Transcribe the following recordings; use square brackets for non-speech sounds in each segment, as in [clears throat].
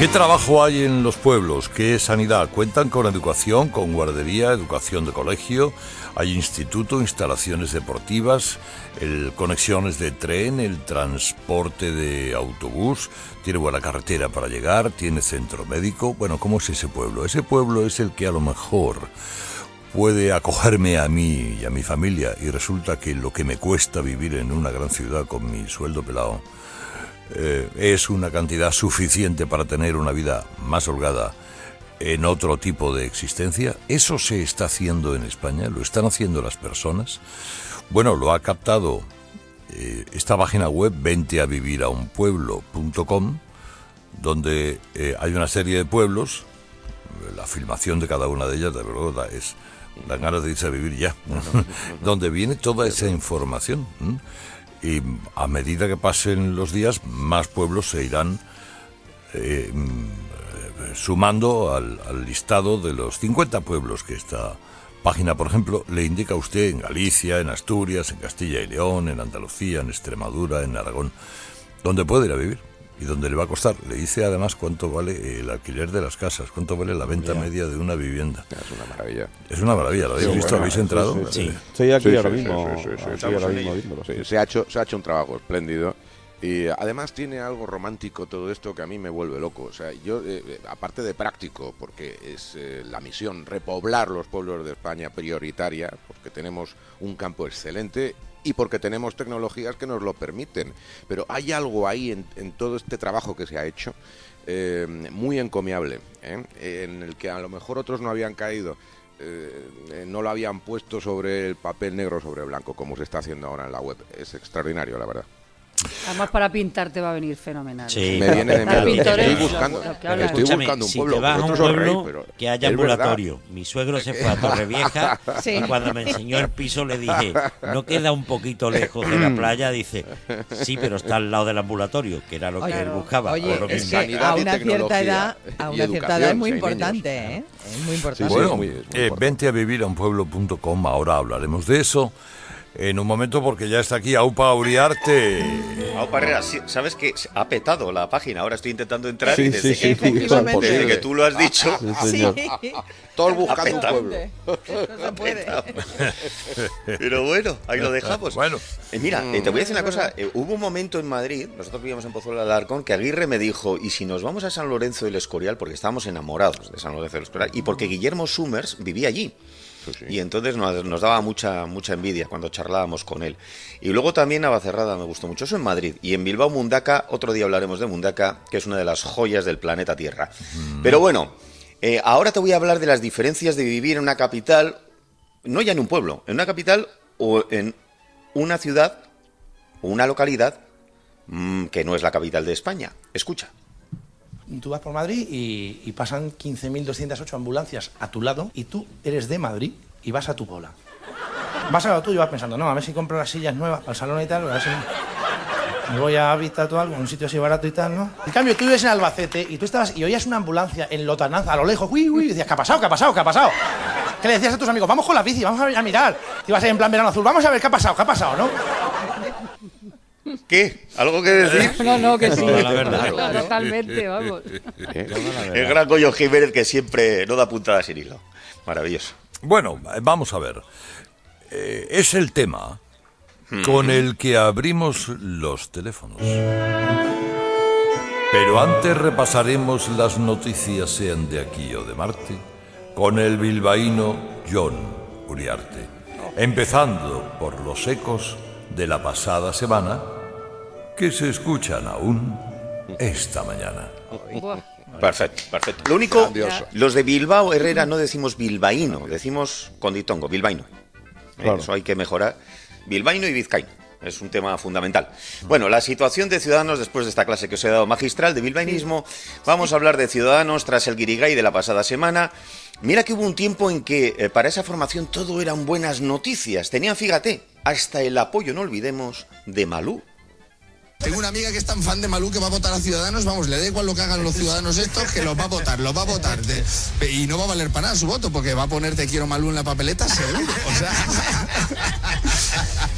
¿Qué trabajo hay en los pueblos? ¿Qué sanidad? ¿Cuentan con educación, con guardería, educación de colegio? ¿Hay instituto, instalaciones deportivas, el, conexiones de tren, el transporte de autobús? ¿Tiene buena carretera para llegar? ¿Tiene centro médico? Bueno, ¿cómo es ese pueblo? Ese pueblo es el que a lo mejor puede acogerme a mí y a mi familia y resulta que lo que me cuesta vivir en una gran ciudad con mi sueldo pelado eh, es una cantidad suficiente para tener una vida más holgada en otro tipo de existencia. ¿Eso se está haciendo en España? ¿Lo están haciendo las personas? Bueno, lo ha captado eh, esta página web, venteaviviraunpueblo.com, donde eh, hay una serie de pueblos, la filmación de cada una de ellas, de verdad, es dan ganas de irse a vivir ya, [laughs] donde viene toda esa información y a medida que pasen los días, más pueblos se irán eh, mm, sumando al, listado de los 50 pueblos que esta página, por ejemplo, le indica a usted en Galicia, en Asturias, en Castilla y León, en Andalucía, en Extremadura, en Aragón, donde puede ir a vivir y dónde le va a costar. Le dice además cuánto vale el alquiler de las casas, cuánto vale la venta media de una vivienda. Es una maravilla. Es una maravilla, ¿lo habéis visto? ¿Habéis entrado? Sí. Estoy aquí ahora mismo. Se ha, hecho, se ha hecho un trabajo espléndido. Y además tiene algo romántico todo esto que a mí me vuelve loco. O sea, yo, eh, eh, aparte de práctico, porque es eh, la misión repoblar los pueblos de España prioritaria, porque tenemos un campo excelente y porque tenemos tecnologías que nos lo permiten. Pero hay algo ahí en, todo este trabajo que se ha hecho eh, muy encomiable, ¿eh? en el que a lo mejor otros no habían caído. Eh, no lo habían puesto sobre el papel negro sobre blanco como se está haciendo ahora en la web. Es extraordinario, la verdad. Además, para pintar te va a venir fenomenal. Sí. Me viene de. Estoy buscando, estoy buscando un pueblo. Si te vas a un pueblo que haya ambulatorio. Mi suegro se fue a Torrevieja [laughs] y cuando me enseñó el piso le dije, ¿no queda un poquito lejos de la playa? Dice, sí, pero está al lado del ambulatorio, que era lo que él buscaba. Oye, es que a una cierta edad, a una cierta edad es muy importante, ¿eh? Es muy importante. bueno, eh, vente a vivir a un pueblo.com, ahora hablaremos de eso en un momento porque ya está aquí Aupa Uriarte. Aupa Herrera, ¿sabes que ha petado la página? Ahora estoy intentando entrar y desde, que, desde que, tú lo has dicho, todos buscando un pueblo. No puede. Pero bueno, ahí lo dejamos. Bueno. Eh, mira, eh, te voy a decir una cosa. Eh, hubo un momento en Madrid, nosotros vivíamos en Pozuelo de Alarcón, que Aguirre me dijo, ¿y si nos vamos a San Lorenzo del Escorial? Porque estábamos enamorados de San Lorenzo del Escorial y porque Guillermo Summers vivía allí. Y entonces nos, daba mucha, mucha envidia cuando charlábamos con él. Y luego también Navacerrada me gustó mucho. Eso en Madrid. Y en Bilbao, Mundaca, otro día hablaremos de Mundaca, que es una de las joyas del planeta Tierra. Pero bueno, eh, ahora te voy a hablar de las diferencias de vivir en una capital, no ya en un pueblo, en una capital o en una ciudad o una localidad mm, que no es la capital de España. Escucha tú vas por Madrid y, y pasan 15.208 ambulancias a tu lado y tú eres de Madrid y vas a tu bola. Vas a lo tuyo y vas pensando, no, a ver si compro las sillas nuevas el salón y tal, a ver me voy a Vista o algo, un sitio así barato y tal, ¿no? En cambio, tú vives en Albacete y tú estabas y oías una ambulancia en Lotananza, a lo lejos, uy, uy, y decías, ¿qué ha pasado? ¿Qué ha pasado? ¿Qué ha pasado? ¿Qué le decías a tus amigos? Vamos con la bici, vamos a, a mirar. Te ibas a ir en plan verano azul, vamos a ver qué ha pasado, qué ha pasado, ¿no? ¿Qué? ¿Algo que decir? [laughs] No, no, que sí. la verdad. Totalmente, vamos. [laughs] El gran Goyo Jiménez que siempre no da puntada sin hilo. Maravilloso. Bueno, vamos a ver. Eh, es el tema con el que abrimos los teléfonos. Pero antes repasaremos las noticias, sean de aquí o de Marte, con el bilbaíno John Uriarte. Empezando por los ecos de la pasada semana que se escuchan aún esta mañana. Perfecto, perfecto. Lo único, los de Bilbao Herrera no decimos bilbaíno, decimos conditongo, bilbaíno. Eso hay que mejorar. Bilbaíno y vizcaíno. Es un tema fundamental. Bueno, la situación de Ciudadanos después de esta clase que os he dado magistral de bilbainismo. Vamos a hablar de Ciudadanos tras el guirigay de la pasada semana. Mira que hubo un tiempo en que eh, para esa formación todo eran buenas noticias. Tenían, fíjate, hasta el apoyo, no olvidemos, de Malú. Tengo una amiga que es tan fan de Malú que va a votar a Ciudadanos, vamos, le da igual lo que hagan los ciudadanos estos, que los va a votar, los va a votar. y no va a valer para nada su voto, porque va a poner te quiero Malú en la papeleta, seguro. O sea...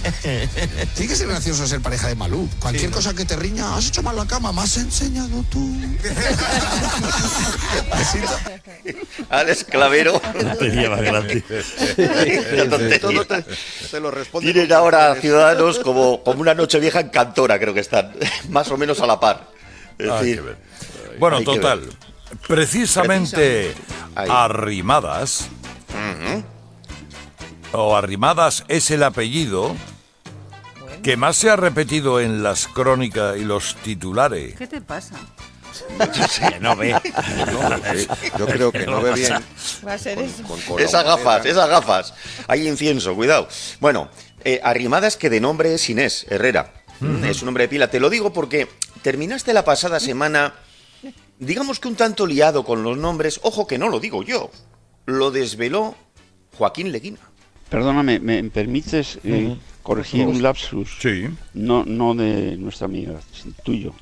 [laughs] Tiene que ser gracioso ser pareja de Malú. Cualquier cosa que te riña, has hecho mal la cama, me has enseñado tú. Alex Clavero. Tenía más grande. Todo te, te lo responde. Tienen ahora Ciudadanos como, como una noche vieja en Cantora, creo que están. [laughs] Más o menos a la par. Es Hay decir, que ver. Bueno, hay que total. ver. Precisamente Ahí. Arrimadas. O Arrimadas es el apellido que más se ha repetido en las crónicas y los titulares. ¿Qué te pasa? No ve. [laughs] No, yo creo que no ve bien. Va a ser eso. Con Esas gafas, esas gafas. Hay incienso, cuidado. Bueno, eh, Arrimadas que de nombre es Inés Herrera. Es un nombre de pila. Te lo digo porque terminaste la pasada semana, digamos que un tanto liado con los nombres. Ojo que no lo digo yo. Lo desveló Joaquín Leguina. Perdóname, ¿me permites eh, corregir un lapsus? Sí. No, no de nuestra amiga, sino tuyo.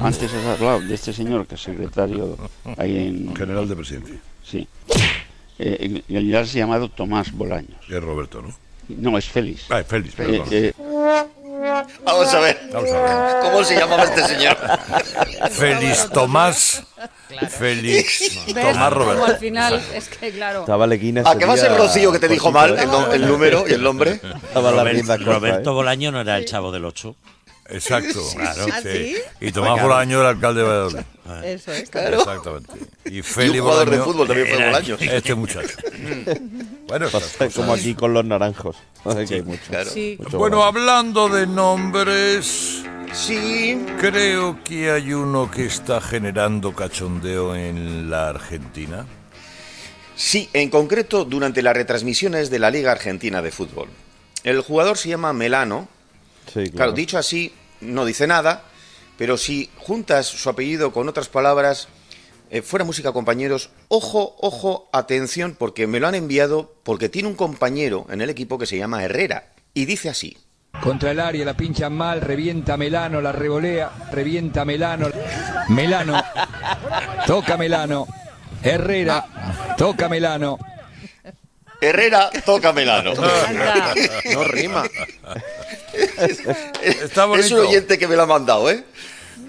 Antes has hablado de este señor que es secretario ahí en... General de Presidencia. Sí. Eh, en realidad se llamado Tomás Bolaños. Es Roberto, ¿no? No, es Félix. Ah, es Félix, Eh, perdón. eh, Vamos a ver. Vamos a ver. ¿Cómo se llamaba este señor? Félix Tomás. Félix ¿Ves? Tomás Como al Roberto. final, es que claro. ¿A qué va a ser Rocío que te dijo mal ¿eh? el, no- el número y el nombre? Robert- Roberto ¿eh? Bolaño no era el chavo del 8. Exacto. Claro. ¿Ah, sí? Y Tomás Bolaño era alcalde de Valladolid. Eso es. Exactamente. Y Y Félix un jugador de Bolaño fútbol también fue Bolaños. Este muchacho. [laughs] Bueno, cosas. Como aquí con los naranjos. Ay, que hay mucho. Claro. Sí. mucho Bueno, bolaño. hablando de nombres, Sí. creo que hay uno que está generando cachondeo en la Argentina. Sí, en concreto durante las retransmisiones de la Liga Argentina de Fútbol. El jugador se llama Melano. Sí, claro. Claro, dicho así, no dice nada, pero si juntas su apellido con otras palabras, eh, fuera música, compañeros, ojo, ojo, atención, porque me lo han enviado porque tiene un compañero en el equipo que se llama Herrera. Y dice así. Contra el área la pincha mal, revienta Melano, la revolea, revienta Melano. Melano, [laughs] toca Melano. Herrera, toca Melano. Herrera, toca Melano. No rima. [laughs] [laughs] Está bonito. Es un oyente que me lo ha mandado, ¿eh?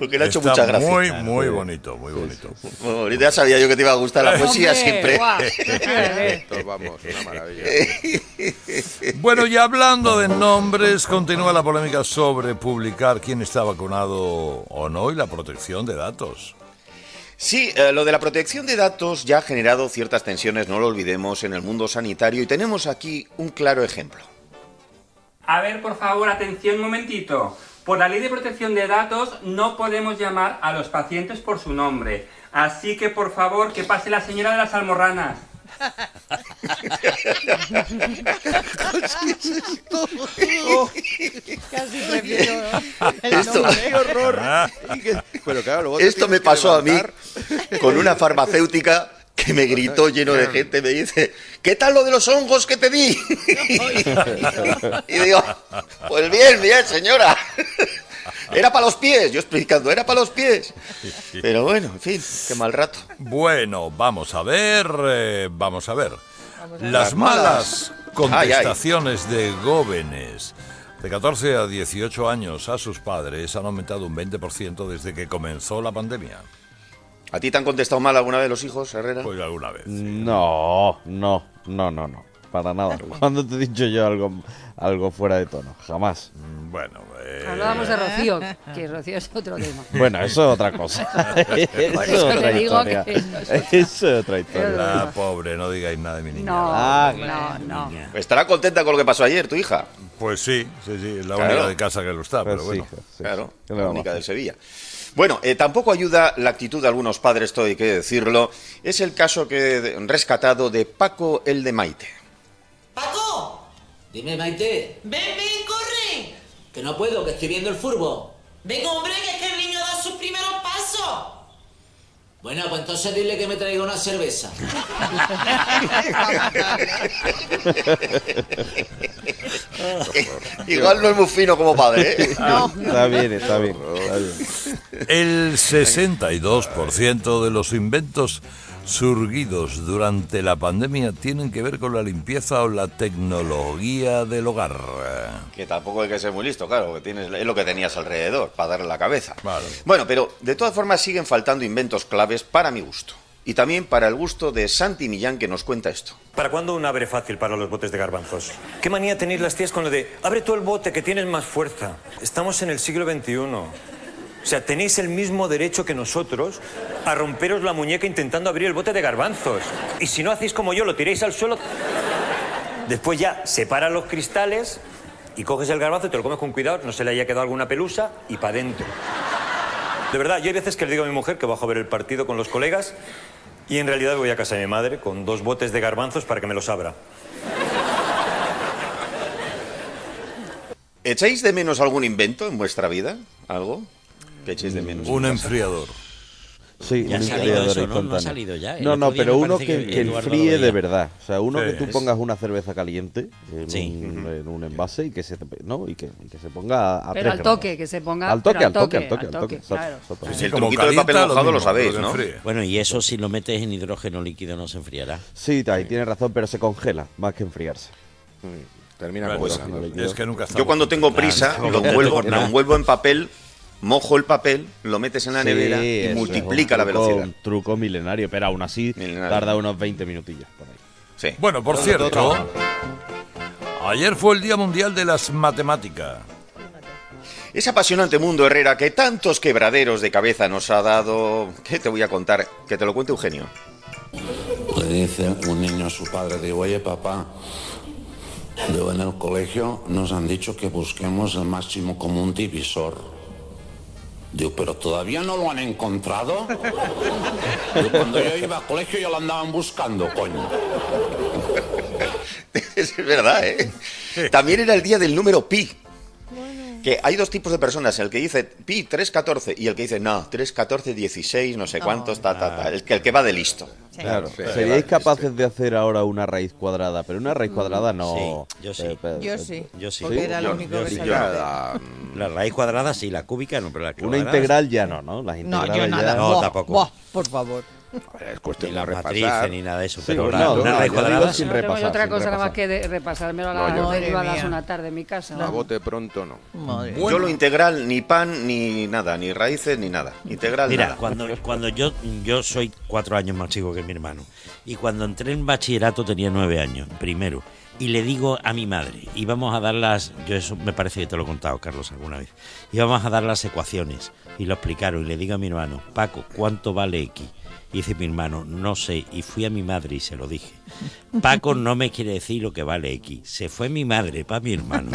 Porque le ha hecho Está mucha gracia. Muy, muy bonito, muy bonito. Bueno, ya sabía yo que te iba a gustar la poesía Hombre, siempre. [laughs] Esto, vamos, una maravilla. [laughs] Bueno, y hablando de nombres, continúa la polémica sobre publicar quién está vacunado o no y la protección de datos. Sí, eh, lo de la protección de datos ya ha generado ciertas tensiones, no lo olvidemos, en el mundo sanitario y tenemos aquí un claro ejemplo. A ver, por favor, atención un momentito. Por la ley de protección de datos no podemos llamar a los pacientes por su nombre. Así que, por favor, que pase la señora de las almorranas. Casi prefiero el Esto- nombre. ¡Qué horror! Y que- Pero claro, luego te Esto me pasó a mí con una farmacéutica que me gritó lleno de gente, me dice, ¿qué tal lo de los hongos que te di? [laughs] y digo, pues bien, bien, señora. Era para los pies, yo explicando, era para los pies. Pero bueno, en fin, qué mal rato. Bueno, vamos a ver, eh, vamos a ver. Las Las malas malas. contestaciones de jóvenes de 14 a 18 años a sus padres han aumentado un 20% desde que comenzó la pandemia. ¿A ti te han contestado mal alguna vez los hijos, Herrera? Pues alguna vez. No, no, no, no, no. Para nada. [laughs] ¿Cuándo te he dicho yo algo, algo fuera de tono? Jamás. Mm, Bueno, eh, Hablábamos de Rocío, que Rocío es otro tema. [laughs] Bueno, eso es otra cosa. [laughs] eso eso otra te digo historia. que es Eso es otra historia. la pobre, no digáis nada de mi niña. No, Ah, no, no. ¿Estará contenta con lo que pasó ayer, tu hija? Pues sí, sí, sí, es la Claro. única de casa que lo está, Pues pero sí, bueno. sí. Claro, ¿Qué le la única del Sevilla. Bueno, eh, tampoco ayuda la actitud de algunos padres, hay que decirlo. Es el caso que rescatado de Paco el de Maite. ¡Paco! Dime, Maite. Ven, ven, corre. Que no puedo, que estoy viendo el furbo. Venga, hombre, que es que el niño da sus primeros pasos. Bueno, pues entonces dile que me traiga una cerveza. [laughs] Igual no es muy fino como padre, ¿eh? [laughs] Está bien, está bien. Está bien. El 62% de los inventos surgidos durante la pandemia tienen que ver con la limpieza o la tecnología del hogar. que tampoco hay que ser muy listo, claro, que tienes, es lo que tenías alrededor para darle la cabeza. Bueno, pero de todas formas siguen faltando inventos claves para mi gusto. Y también para el gusto de Santi Millán que nos cuenta esto. ¿Para cuándo un abre fácil para los botes de garbanzos? ¿Qué manía tenéis las tías con lo de abre tú el bote que tienes más fuerza? Estamos en el siglo XXI. O sea, tenéis el mismo derecho que nosotros a romperos la muñeca intentando abrir el bote de garbanzos. Y si no hacéis como yo, lo tiréis al suelo. Después ya separas los cristales y coges el garbanzo y te lo comes con cuidado, no se le haya quedado alguna pelusa y para adentro. De verdad, yo hay veces que le digo a mi mujer que bajo a ver el partido con los colegas y en realidad voy a casa de mi madre con dos botes de garbanzos para que me los abra. ¿Echáis de menos algún invento en vuestra vida? ¿Algo? ¿Qué echéis de menos? Un enfriador. Sí, Ya un ha salido enfriador eso, ¿no? No ha salido ya. El No, no, pero uno que, que que Eduardo lo enfríe de verdad. O sea, uno Sí. que tú Es- pongas una cerveza caliente en, Sí. un, en un envase y que se, ¿no? y que, y que se ponga a, Pero tres al toque, que se ponga. Al toque, al toque, al toque, al al toque. toque, claro. exacto, Sí, exacto. el truquito del papel mojado lo sabéis, ¿no? Bueno, y eso si lo metes en hidrógeno líquido no se enfriará. Sí, ahí tienes razón, pero se congela más que enfriarse. Termina Claro, con es- esa. es que nunca Yo cuando tengo prisa lo lo envuelvo en papel, mojo el papel, lo metes en la Sí, nevera y multiplica la truco- velocidad. Un truco milenario, pero aún así Milenario. tarda unos 20 minutillos por ahí. Sí. Bueno, por cierto, ayer fue el Día Mundial de las Matemáticas. Ese apasionante mundo, Herrera, que tantos quebraderos de cabeza nos ha dado... ¿Qué te voy a contar? Que te lo cuente Eugenio. Le dice un niño a su padre, digo, oye papá, digo, en el colegio nos han dicho que busquemos el máximo común divisor. Digo, pero todavía no lo han encontrado. Cuando yo iba al colegio ya lo andaban buscando, coño. [laughs] es verdad, ¿eh? También era el día del número pi. Que hay dos tipos de personas, el que dice pi 314 y el que dice no, 314 16, no sé cuántos, ta, ta, ta. El que, el que va de listo. Claro, Sí. seríais capaces de hacer ahora una raíz cuadrada, pero una raíz cuadrada no. Sí, yo sí. eh, pe- Yo sí. Yo sí. Porque era lo único que sí. sabía. La raíz cuadrada sí, la cúbica no, pero la Una cuadrada integral ya no, ¿no? Las No, integrales yo ya- nada. No, Buah, tampoco. buah, por favor. Es cuestión Ni las de repasar. matrices ni nada de eso, Sí, pero la- no, una no, yo cuadrada sin No tengo yo repasar, otra sin cosa nada más repasar. que de repasármelo a, No, la, yo- iba a las una tarde en mi casa. A bote pronto no. Madre. Yo lo integral, ni pan, ni nada, ni raíces, ni nada. Integral, Mira, nada. cuando, cuando yo, yo soy cuatro años más chico que mi hermano, y cuando entré en bachillerato tenía nueve años, primero, y le digo a mi madre, íbamos a dar las, yo eso me parece que te lo he contado, Carlos, alguna vez, íbamos a dar las ecuaciones, y lo explicaron, y le digo a mi hermano, Paco, ¿cuánto vale X? Y dice mi hermano, no sé, y fui a mi madre y se lo dije. Paco [laughs] no me quiere decir lo que vale X. Se fue mi madre para mi hermano.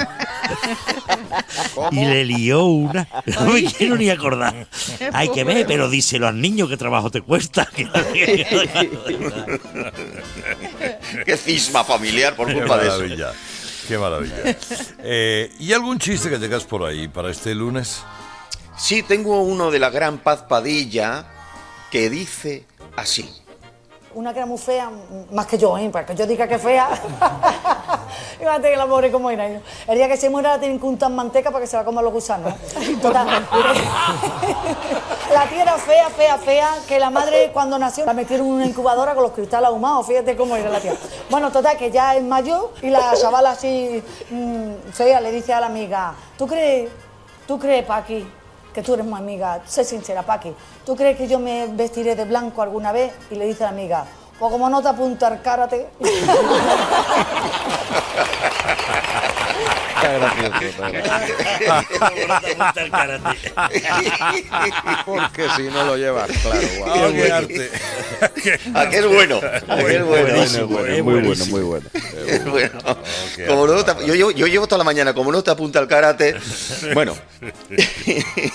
Y le lió una. No me quiero ni acordar. Hay que ver, pero díselo al niño que trabajo te cuesta. [laughs] [laughs] [laughs] Qué cisma familiar por culpa de eso. Qué maravilla. Eh, ¿Y algún chiste que tengas por ahí para este lunes? Sí, tengo uno de la gran Paz Padilla que dice así. Una que era muy fea, más que yo, ¿eh? Para que yo diga que fea. [laughs] Fíjate que la pobre como era. yo. El día que se muera la tienen que untar manteca para que se la coman los gusanos. [laughs] Total. [laughs] la tía era fea, fea, fea, que la madre cuando nació la metieron en una incubadora con los cristales ahumados. Fíjate cómo era la tía. Bueno, total, que ya es mayor y la chavala así mm, fea le dice a la amiga, ¿tú crees, tú crees, Paqui, que tú eres mi amiga, sé sincera, Paqui, ¿tú crees que yo me vestiré de blanco alguna vez? Y le dice a la amiga, pues como no te apunta al karate. [laughs] Está gracioso, [laughs] Porque si no lo llevas, claro. qué arte. [laughs] ¿A qué es bueno? ¿A qué es bueno? Muy bueno, muy bueno. Bueno. Como no te- yo, llevo, yo llevo toda la mañana, como no te apunta al karate. [laughs] Bueno,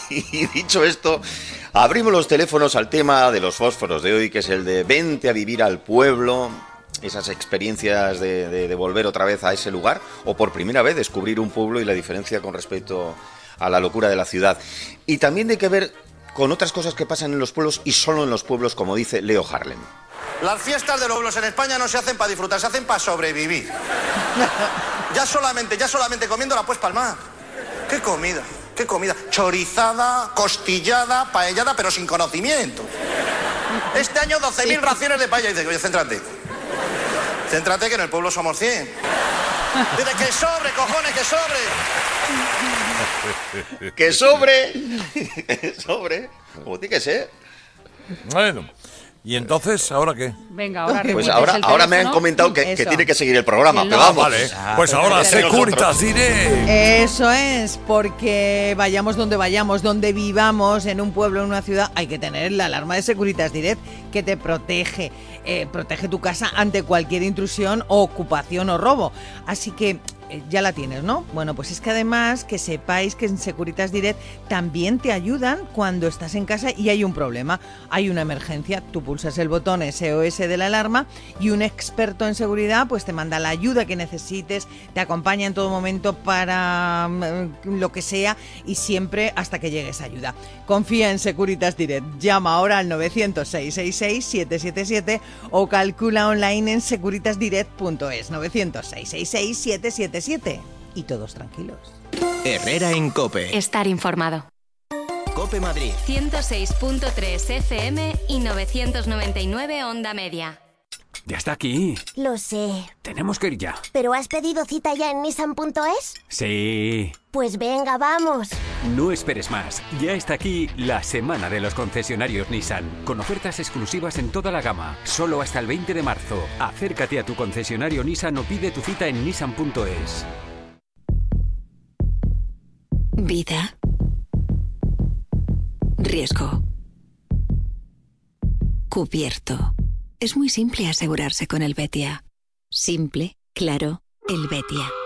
y dicho esto, abrimos los teléfonos al tema de los fósforos de hoy, que es el de vente a vivir al pueblo. Esas experiencias de, de- de volver otra vez a ese lugar, o por primera vez descubrir un pueblo y la diferencia con respecto a la locura de la ciudad. Y también de que ver con otras cosas que pasan en los pueblos y solo en los pueblos, como dice Leo Harlem. Las fiestas de los pueblos en España no se hacen para disfrutar, se hacen para sobrevivir. [laughs] Ya solamente, ya solamente comiéndola pues palmar. ¿Qué comida? ¿Qué comida? Chorizada, costillada, paellada, pero sin conocimiento. Este año 12.000 raciones de paella. Y dice, oye, céntrate. Céntrate que en el pueblo somos 100. Dice que sobre, cojones, que sobre. [laughs] que sobre. [laughs] que sobre. Como tiene que ser. Bueno. ¿Y entonces ahora qué? Venga, ahora Pues ahora, ahora me han comentado que, que, tiene que seguir el programa, pero vamos. Vale. Pues ahora Securitas Direct. Eso es, porque vayamos donde vayamos, donde vivamos, en un pueblo, en una ciudad, hay que tener la alarma de Securitas Direct que te protege. Eh, protege tu casa ante cualquier intrusión o ocupación o robo. Así que ya la tienes, ¿no? Bueno, pues es que además que sepáis que en Securitas Direct también te ayudan cuando estás en casa y hay un problema, hay una emergencia, tú pulsas el botón SOS de la alarma y un experto en seguridad pues te manda la ayuda que necesites, te acompaña en todo momento para mm, lo que sea y siempre hasta que llegue esa ayuda. Confía en Securitas Direct, llama ahora al 906 66 777 o calcula online en securitasdirect.es 906 66 777 y todos tranquilos. Herrera en Cope. Estar informado. Cope Madrid. 106.3 FM y 999 Onda Media. Ya está aquí. Lo sé. Tenemos que ir ya. ¿Pero has pedido cita ya en nissan.es? Sí. Pues venga, vamos. No esperes más. Ya está aquí la semana de los concesionarios Nissan, con ofertas exclusivas en toda la gama, solo hasta el 20 de marzo. Acércate a tu concesionario Nissan o pide tu cita en nissan.es. Vida. Riesgo. Cubierto. Es muy simple asegurarse con el Betia. Simple, claro, el Betia.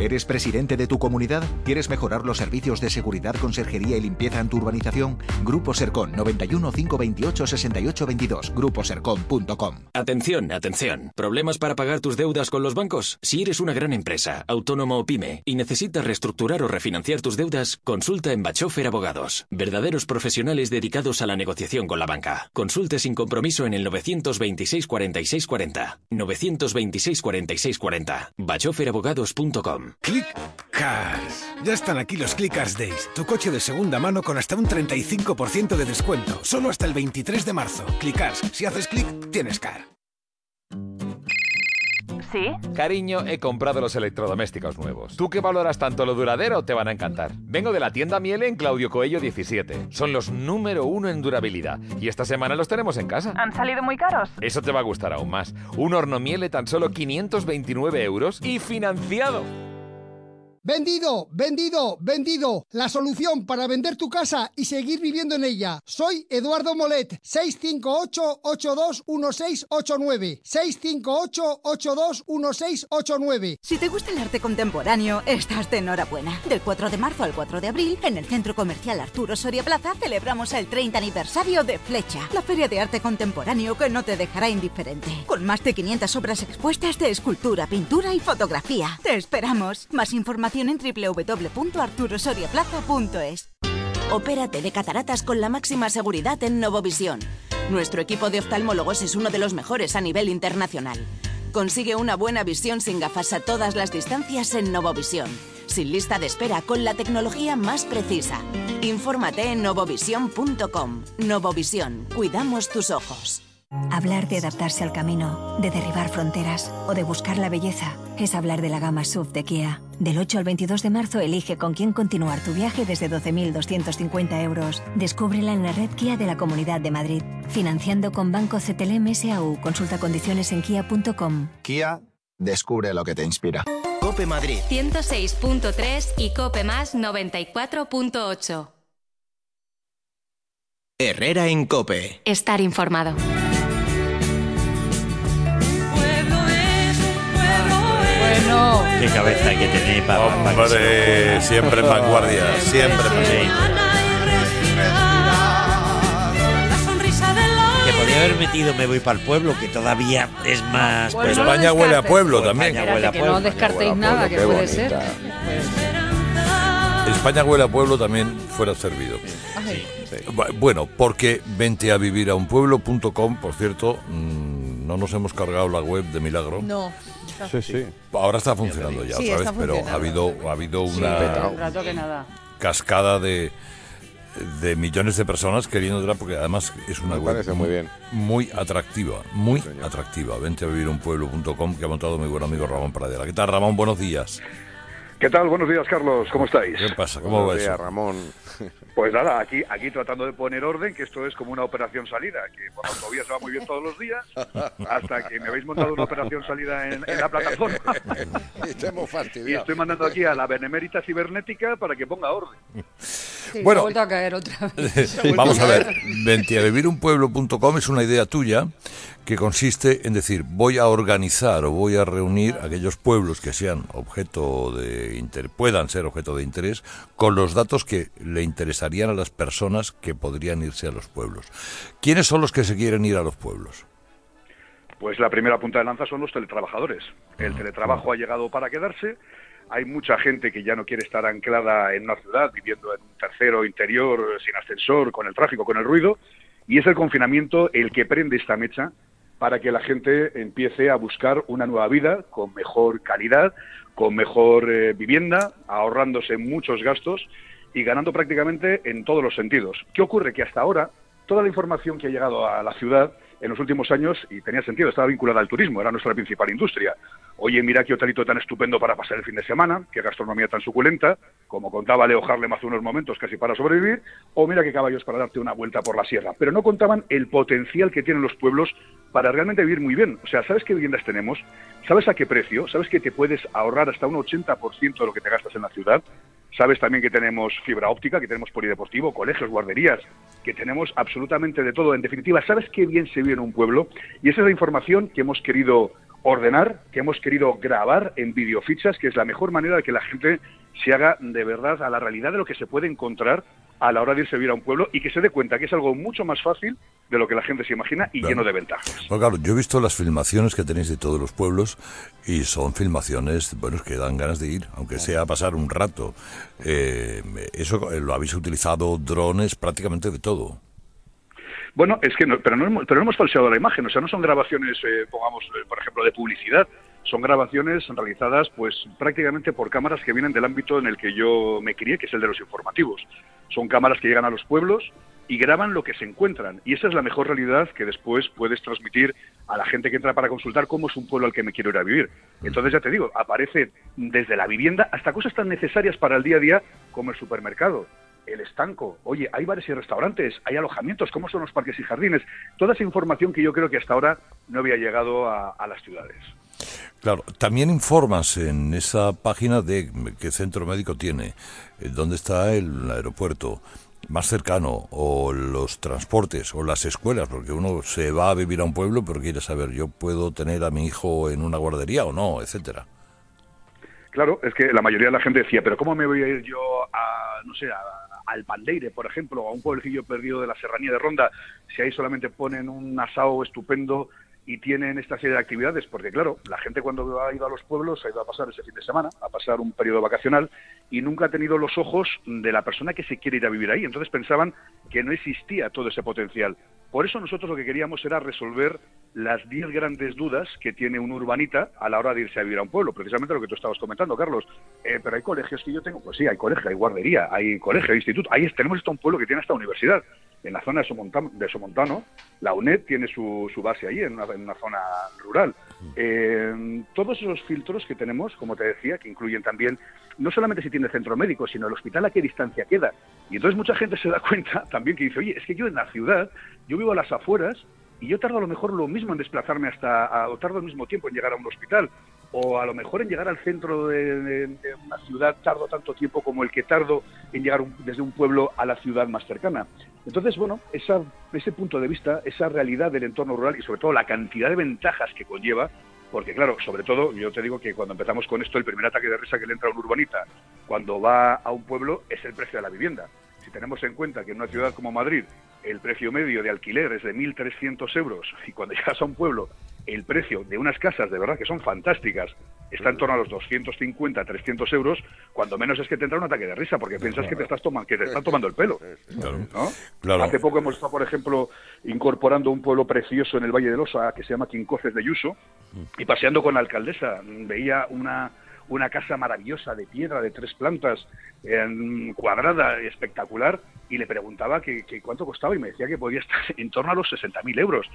¿Eres presidente de tu comunidad? ¿Quieres mejorar los servicios de seguridad, conserjería y limpieza en tu urbanización? Grupo Sercon 91 528 68 22. Gruposercon.com. Atención, atención. ¿Problemas para pagar tus deudas con los bancos? Si eres una gran empresa, autónomo o pyme y necesitas reestructurar o refinanciar tus deudas, consulta en Bachofer Abogados. Verdaderos profesionales dedicados a la negociación con la banca. Consulte sin compromiso en el 926 46 40. 926 46 40. bachoferabogados.com. Clickcars. Ya están aquí los Clickcars Days. Tu coche de segunda mano con hasta un 35% de descuento. Solo hasta el 23 de marzo. Clickcars. Si haces clic, tienes car. ¿Sí? Cariño, he comprado los electrodomésticos nuevos. Tú que valoras tanto lo duradero, te van a encantar. Vengo de la tienda Miele en Claudio Coello 17. Son los número uno en durabilidad. Y esta semana los tenemos en casa. ¿Han salido muy caros? Eso te va a gustar aún más. Un horno Miele tan solo 529 euros y financiado. Vendido, vendido, vendido. La solución para vender tu casa y seguir viviendo en ella. Soy Eduardo Molet, 658-821689. 658-821689. Si te gusta el arte contemporáneo, estás de enhorabuena. Del 4 de marzo al 4 de abril, en el Centro Comercial Arturo Soria Plaza, celebramos el 30 aniversario de Flecha, la feria de arte contemporáneo que no te dejará indiferente. Con más de 500 obras expuestas de escultura, pintura y fotografía. Te esperamos. Más información en www.arturosoriaplaza.es. Opérate de cataratas con la máxima seguridad en Novovisión. Nuestro equipo de oftalmólogos es uno de los mejores a nivel internacional. Consigue una buena visión sin gafas a todas las distancias en Novovisión. Sin lista de espera, con la tecnología más precisa. Infórmate en novovisión.com. Novovisión, cuidamos tus ojos. Hablar de adaptarse al camino, de derribar fronteras o de buscar la belleza es hablar de la gama SUV de Kia. Del 8 al 22 de marzo elige con quién continuar tu viaje desde 12.250 euros. Descúbrela en la red Kia de la Comunidad de Madrid. Financiando con Banco CTLM SAU. Consulta condiciones en kia.com. Kia, descubre lo que te inspira. Cope Madrid. 106.3 y Cope Más 94.8. Herrera en Cope. Estar informado. Qué cabeza hay que tener para... Hombre, siempre en vanguardia, siempre. Que podría haber metido Me voy para el pueblo, que todavía es más... Pues España huele a pueblo también. España huele a que pueblo. no descartéis nada, que puede ser. España huele a pueblo también fuera servido. Bueno, porque vente a vivir a un pueblo.com, por cierto, mm, no nos hemos cargado la web de Milagro. No. Sí, sí. Ahora está funcionando ya Sí, otra vez, pero ha habido, ha habido Sí, una un rato que nada. cascada de de millones de personas queriendo porque además es una web muy, bien. muy atractiva, muy atractiva. Vente a vivir un pueblo.com que ha montado mi buen amigo Ramón Pradera. ¿Qué tal, Ramón? Buenos días. ¿Qué tal? Buenos días, Carlos. ¿Cómo estáis? ¿Qué pasa? ¿Cómo va eso? Ramón. Pues nada, aquí, aquí tratando de poner orden, que esto es como una operación salida, que por todavía se va muy bien todos los días, hasta que me habéis montado una operación salida en, la plataforma. [laughs] y estoy mandando aquí a la benemérita cibernética para que ponga orden. bueno, ha a caer otra vez. [laughs] vamos a ver, ventiavivirunpueblo.com es una idea tuya que consiste en decir, voy a organizar o voy a reunir aquellos pueblos que sean objeto de puedan ser objeto de interés con los datos que le interesarían a las personas que podrían irse a los pueblos. ¿Quiénes son los que se quieren ir a los pueblos? Pues la primera punta de lanza son los teletrabajadores. El teletrabajo ha llegado para quedarse. Hay mucha gente que ya no quiere estar anclada en una ciudad, viviendo en un tercero interior, sin ascensor, con el tráfico, con el ruido. Y es el confinamiento el que prende esta mecha para que la gente empiece a buscar una nueva vida con mejor calidad, con mejor eh, vivienda, ahorrándose muchos gastos y ganando prácticamente en todos los sentidos. ¿Qué ocurre? Que hasta ahora toda la información que ha llegado a la ciudad en los últimos años, y tenía sentido, estaba vinculada al turismo, era nuestra principal industria. Oye, mira qué hotelito tan estupendo para pasar el fin de semana, qué gastronomía tan suculenta, como contaba Leo Harlem hace unos momentos, casi para sobrevivir, o mira qué caballos para darte una vuelta por la sierra. Pero no contaban el potencial que tienen los pueblos para realmente vivir muy bien. O sea, ¿sabes qué viviendas tenemos? ¿Sabes a qué precio? ¿Sabes que te puedes ahorrar hasta un 80% de lo que te gastas en la ciudad? Sabes también que tenemos fibra óptica, que tenemos polideportivo, colegios, guarderías, que tenemos absolutamente de todo. En definitiva, ¿sabes qué bien se vive en un pueblo? Y esa es la información que hemos querido ordenar, que hemos querido grabar en videofichas, que es la mejor manera de que la gente se haga de verdad a la realidad de lo que se puede encontrar a la hora de irse a vivir a un pueblo y que se dé cuenta que es algo mucho más fácil de lo que la gente se imagina y lleno de ventajas. claro, yo he visto las filmaciones que tenéis de todos los pueblos y son filmaciones, bueno, que dan ganas de ir, aunque sea a pasar un rato. Eh, eso eh, lo habéis utilizado drones prácticamente de todo. Bueno, es que no, pero, no hemos, pero no hemos falseado la imagen, o sea, no son grabaciones, eh, pongamos, por ejemplo, de publicidad, son grabaciones realizadas pues prácticamente por cámaras que vienen del ámbito en el que yo me crié, que es el de los informativos. Son cámaras que llegan a los pueblos y graban lo que se encuentran. Y esa es la mejor realidad que después puedes transmitir a la gente que entra para consultar cómo es un pueblo al que me quiero ir a vivir. Entonces ya te digo, aparece desde la vivienda hasta cosas tan necesarias para el día a día como el supermercado, el estanco, oye, hay bares y restaurantes, hay alojamientos, cómo son los parques y jardines, toda esa información que yo creo que hasta ahora no había llegado a, a las ciudades. Claro, también informas en esa página de qué centro médico tiene, eh, dónde está el aeropuerto más cercano, o los transportes, o las escuelas, porque uno se va a vivir a un pueblo, pero quiere saber, yo puedo tener a mi hijo en una guardería o no, etcétera. Claro, es que la mayoría de la gente decía, pero ¿cómo me voy a ir yo a, no sé, al Pandeire, por ejemplo, a un pueblecillo perdido de la serranía de Ronda, si ahí solamente ponen un asado estupendo y tienen esta serie de actividades, porque claro, la gente cuando ha ido a los pueblos ha ido a pasar ese fin de semana, a pasar un periodo vacacional y nunca ha tenido los ojos de la persona que se quiere ir a vivir ahí. Entonces pensaban que no existía todo ese potencial. Por eso nosotros lo que queríamos era resolver las diez grandes dudas que tiene un urbanita a la hora de irse a vivir a un pueblo, precisamente lo que tú estabas comentando, Carlos. Eh, pero hay colegios que yo tengo, pues sí, hay colegio, hay guardería, hay colegio, hay instituto, ahí tenemos hasta un pueblo que tiene hasta universidad en la zona de Somontano, de Somontano la UNED tiene su, su base ahí, en una, zona rural. Eh, todos esos filtros que tenemos, como te decía, que incluyen también no solamente si tiene centro médico, sino el hospital a qué distancia queda. Y entonces mucha gente se da [laughs] cuenta también que dice, oye, es que yo en la ciudad, yo vivo a las afueras y yo tardo a lo mejor lo mismo en desplazarme hasta, o tardo el mismo tiempo en llegar a un hospital, o a lo mejor en llegar al centro de, una ciudad tardo tanto tiempo como el que tardo en llegar desde un pueblo a la ciudad más cercana. Entonces, bueno, esa, ese punto de vista, esa realidad del entorno rural y sobre todo la cantidad de ventajas que conlleva, porque claro, sobre todo, yo te digo que cuando empezamos con esto, el primer ataque de risa que le entra a un urbanita cuando va a un pueblo es el precio de la vivienda. Si tenemos en cuenta que en una ciudad como Madrid el precio medio de alquiler es de 1.300 euros y cuando [laughs] llegas a un pueblo el precio de unas casas de verdad que son fantásticas está en torno a los 250, 300 euros, cuando menos es que te entra un ataque de risa porque piensas que te estás tomando que te están tomando el pelo. Hace poco hemos estado, por ejemplo, incorporando un pueblo precioso en el Valle de Losa que se llama Quincoces de Yuso y paseando con la alcaldesa veía una una casa maravillosa de piedra de tres plantas, cuadrada, espectacular, y le preguntaba que, cuánto costaba y me decía que podía estar en torno a los 60.000 euros.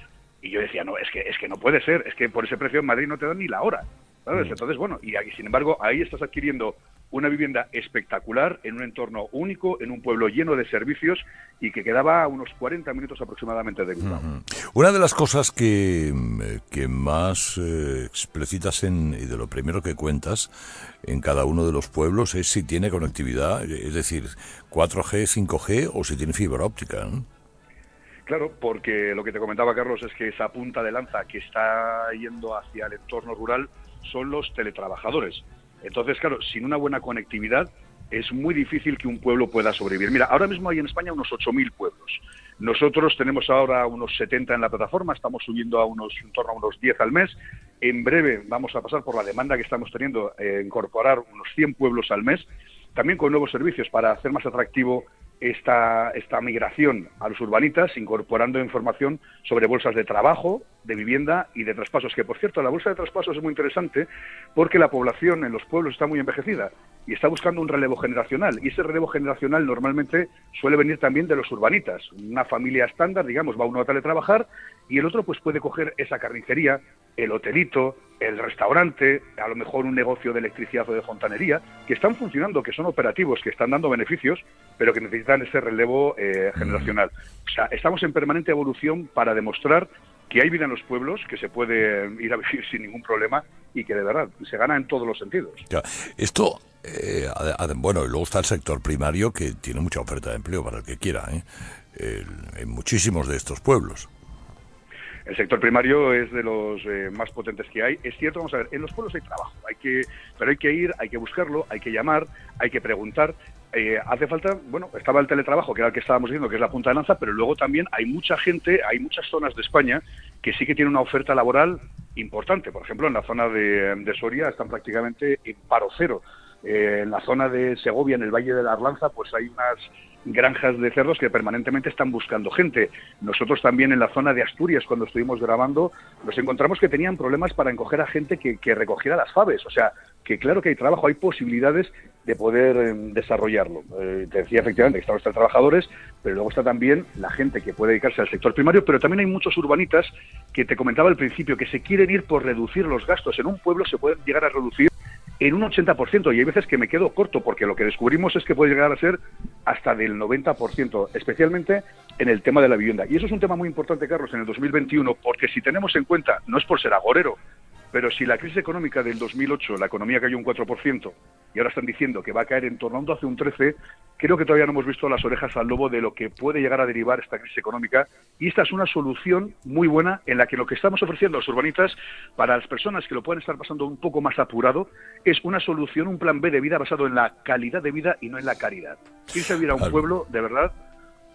Y yo decía, no, es que, es que no puede ser, es que por ese precio en Madrid no te dan ni la hora. Mm. Entonces, bueno, y aquí, sin embargo, ahí estás adquiriendo una vivienda espectacular en un entorno único, en un pueblo lleno de servicios y que quedaba a unos 40 minutos aproximadamente de Bilbao. Una de las cosas que, que más eh, explicitas en, y de lo primero que cuentas en cada uno de los pueblos es si tiene conectividad, es decir, 4G, 5G o si tiene fibra óptica. Claro, porque lo que te comentaba Carlos es que esa punta de lanza que está yendo hacia el entorno rural son los teletrabajadores. Entonces, claro, sin una buena conectividad es muy difícil que un pueblo pueda sobrevivir. Mira, ahora mismo hay en España unos 8.000 pueblos. Nosotros tenemos ahora unos 70 en la plataforma, estamos subiendo a unos en torno a unos 10 al mes. En breve vamos a pasar por la demanda que estamos teniendo, eh, incorporar unos 100 pueblos al mes, también con nuevos servicios para hacer más atractivo esta, esta migración a los urbanitas, incorporando información sobre bolsas de trabajo, de vivienda y de traspasos. Que, por cierto, la bolsa de traspasos es muy interesante porque la población en los pueblos está muy envejecida y está buscando un relevo generacional. Y ese relevo generacional normalmente suele venir también de los urbanitas. Una familia estándar, digamos, va uno a teletrabajar y el otro pues puede coger esa carnicería, el hotelito, el restaurante, a lo mejor un negocio de electricidad o de fontanería, que están funcionando, que son operativos, que están dando beneficios, pero que necesitan ese relevo eh, generacional. O sea, estamos en permanente evolución para demostrar que hay vida en los pueblos, que se puede [laughs] ir a vivir sin ningún problema y que de verdad se gana en todos los sentidos. Esto, eh, bueno, y luego está el sector primario que tiene mucha oferta de empleo para el que quiera, ¿eh? en muchísimos de estos pueblos. El sector primario es de los eh, más potentes que hay. Es cierto, vamos a ver, en los pueblos hay trabajo, hay que, pero hay que ir, hay que buscarlo, hay que llamar, hay que preguntar. Eh, hace falta, bueno, estaba el teletrabajo, que era el que estábamos diciendo, que es la punta de lanza, pero luego también hay mucha gente, hay muchas zonas de España que sí que tienen una oferta laboral importante. Por ejemplo, en la zona de, de Soria están prácticamente en paro cero. Eh, en la zona de Segovia, en el Valle de la Arlanza, pues hay unas granjas de cerdos que permanentemente están buscando gente. Nosotros también en la zona de Asturias, cuando estuvimos grabando, nos encontramos que tenían problemas para encoger a gente que, recogiera las faves. O sea, que claro que hay trabajo, hay posibilidades de poder em, desarrollarlo. Eh, te decía efectivamente que están los trabajadores, pero luego está también la gente que puede dedicarse al sector primario, pero también hay muchos urbanitas que te comentaba al principio, que se quieren ir por reducir los gastos. En un pueblo se pueden llegar a reducir en un 80%, y hay veces que me quedo corto, porque lo que descubrimos es que puede llegar a ser hasta del 90%, especialmente en el tema de la vivienda. Y eso es un tema muy importante, Carlos, en el 2021, porque si tenemos en cuenta, no es por ser agorero, pero si la crisis económica del 2008, la economía cayó un 4%, y ahora están diciendo que va a caer en torno a un 12, un 13, creo que todavía no hemos visto las orejas al lobo de lo que puede llegar a derivar esta crisis económica. Y esta es una solución muy buena en la que lo que estamos ofreciendo a los urbanitas, para las personas que lo pueden estar pasando un poco más apurado, es una solución, un plan B de vida basado en la calidad de vida y no en la caridad. Irse a vivir a un pueblo, de verdad,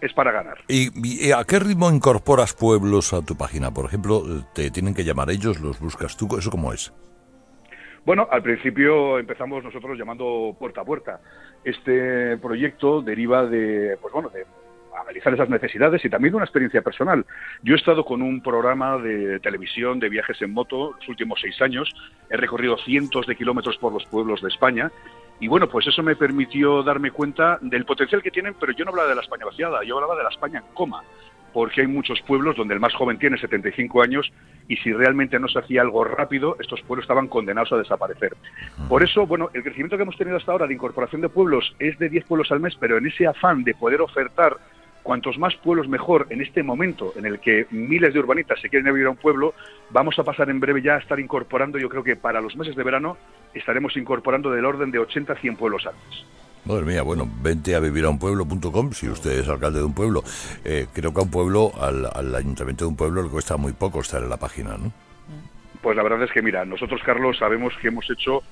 es para ganar. ¿Y, a qué ritmo incorporas pueblos a tu página? Por ejemplo, ¿te tienen que llamar ellos? ¿Los buscas tú? ¿Eso cómo es? Bueno, al principio empezamos nosotros llamando puerta a puerta. Este proyecto deriva de, pues bueno, de analizar esas necesidades y también de una experiencia personal. Yo he estado con un programa de televisión de viajes en moto los últimos seis años, he recorrido cientos de kilómetros por los pueblos de España y bueno, pues eso me permitió darme cuenta del potencial que tienen, pero yo no hablaba de la España vaciada, yo hablaba de la España en coma, porque hay muchos pueblos donde el más joven tiene 75 años y si realmente no se hacía algo rápido, estos pueblos estaban condenados a desaparecer. Por eso, bueno, el crecimiento que hemos tenido hasta ahora de incorporación de pueblos es de 10 pueblos al mes, pero en ese afán de poder ofertar cuantos más pueblos mejor en este momento en el que miles de urbanitas se quieren vivir a un pueblo, vamos a pasar en breve ya a estar incorporando, yo creo que para los meses de verano estaremos incorporando del orden de 80 a 100 pueblos antes. Madre mía, bueno, vente a vivir a un pueblo.com si usted es alcalde de un pueblo. Eh, creo que a un pueblo, al, al, ayuntamiento de un pueblo, le cuesta muy poco estar en la página, ¿no? Pues la verdad es que, mira, nosotros, Carlos, sabemos que hemos hecho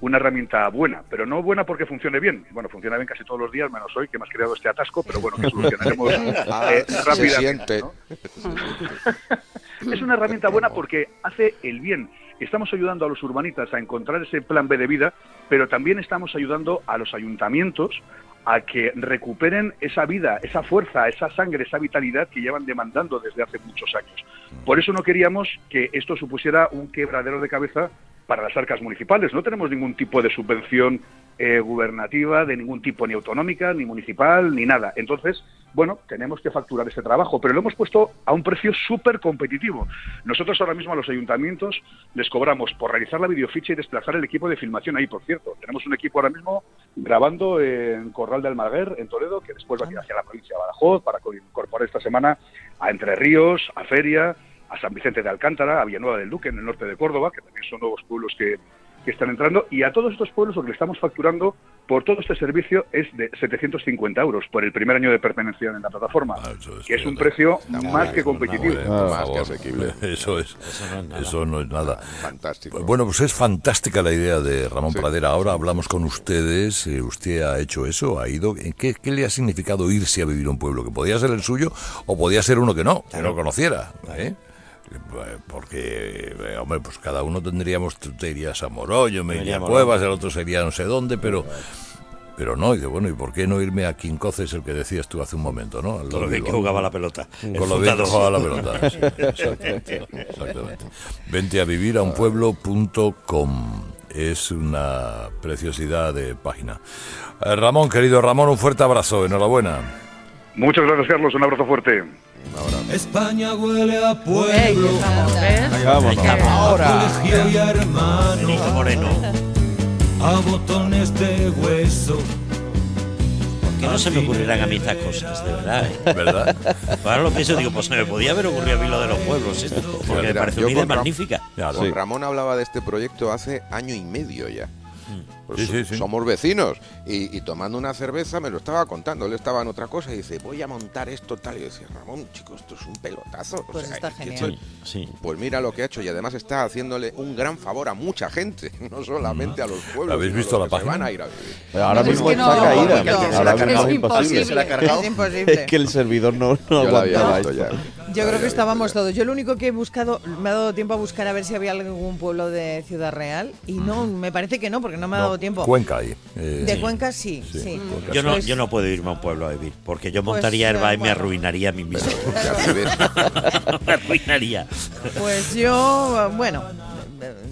una herramienta buena, pero no buena porque funcione bien. Bueno, funciona bien casi todos los días, menos hoy que hemos creado este atasco, pero bueno, que solucionaremos [laughs] ah, eh, rápidamente. [laughs] es una herramienta buena porque hace el bien. Estamos ayudando a los urbanitas a encontrar ese plan B de vida, pero también estamos ayudando a los ayuntamientos a que recuperen esa vida, esa fuerza, esa sangre, esa vitalidad que llevan demandando desde hace muchos años. Por eso no queríamos que esto supusiera un quebradero de cabeza para las arcas municipales. No tenemos ningún tipo de subvención eh, gubernativa, de ningún tipo, ni autonómica, ni municipal, ni nada. Entonces, bueno, tenemos que facturar ese trabajo, pero lo hemos puesto a un precio súper competitivo. Nosotros ahora mismo a los ayuntamientos les cobramos por realizar la videoficha y desplazar el equipo de filmación ahí, por cierto. Tenemos un equipo ahora mismo grabando en Corral del Almaguer, en Toledo, que después va a ir hacia la provincia de Badajoz para incorporar esta semana a Entre Ríos, a Feria, a San Vicente de Alcántara, a Villanueva del Duque, en el norte de Córdoba, que también son nuevos pueblos que, que están entrando, y a todos estos pueblos lo que le estamos facturando por todo este servicio es de 750 euros por el primer año de pertenencia en la plataforma, ah, que es un precio más que competitivo. más que asequible. Eso es, eso no es nada. Fantástico. Bueno, pues es fantástica la idea de Ramón Pradera. Ahora hablamos con ustedes. Eh, ¿Usted ha hecho eso? ¿Ha ido? ¿Qué, ¿Qué le ha significado irse a vivir a un pueblo? ¿Que podía ser el suyo o podía ser uno que no, que no conociera? ¿eh? Porque, eh, hombre, pues cada uno tendríamos, tú te irías a Morollo, me iría a Cuevas, el otro sería no sé dónde, pero... Pero no, y de bueno, ¿y por qué no irme a Quincoces, el que decías tú hace un momento, ¿no? Con lo bien que jugaba la pelota. Con lo bien que jugaba la pelota. [laughs] exactamente, Vente a vivir a un pueblo.com. Es una preciosidad de página. Eh, Ramón, querido Ramón, un fuerte abrazo. Enhorabuena. Muchas gracias, Carlos. Un abrazo fuerte. España huele a pueblo. Ahora. Benito Moreno. A botones de hueso. ¿Por qué no se me ocurrirán a mí estas cosas? De verdad. ¿eh? ¿Verdad? Ahora lo pienso digo, pues se me podía haber ocurrido a mí lo de los pueblos. Esto, porque me parece una idea magnífica. Ramón hablaba de este proyecto hace año y medio ya. Pues somos vecinos. Y, tomando una cerveza me lo estaba contando. Él estaba en otra cosa y dice, voy a montar esto tal. Y yo decía, Ramón, chicos, esto es un pelotazo. Pues está genial. Pues mira lo que ha hecho y además está haciéndole un gran favor a mucha gente, [laughs] no solamente a los pueblos. ¿Habéis visto la página? Van a ir a vivir. Ahora mismo está caída. Ahora mismo es imposible. Es imposible. Es que el servidor no, no aguantaba esto. Yo creo que estábamos todos. Yo lo único que he buscado, me ha dado tiempo a buscar a ver si había algún pueblo de Ciudad Real y no, me parece que no, porque no me ha dado tiempo. Cuenca ahí. Eh, de Cuenca sí, sí. Yo, no, pues yo no puedo irme a un pueblo a vivir, porque yo pues, montaría el y me arruinaría a mí mismo. me arruinaría. Pues yo, bueno,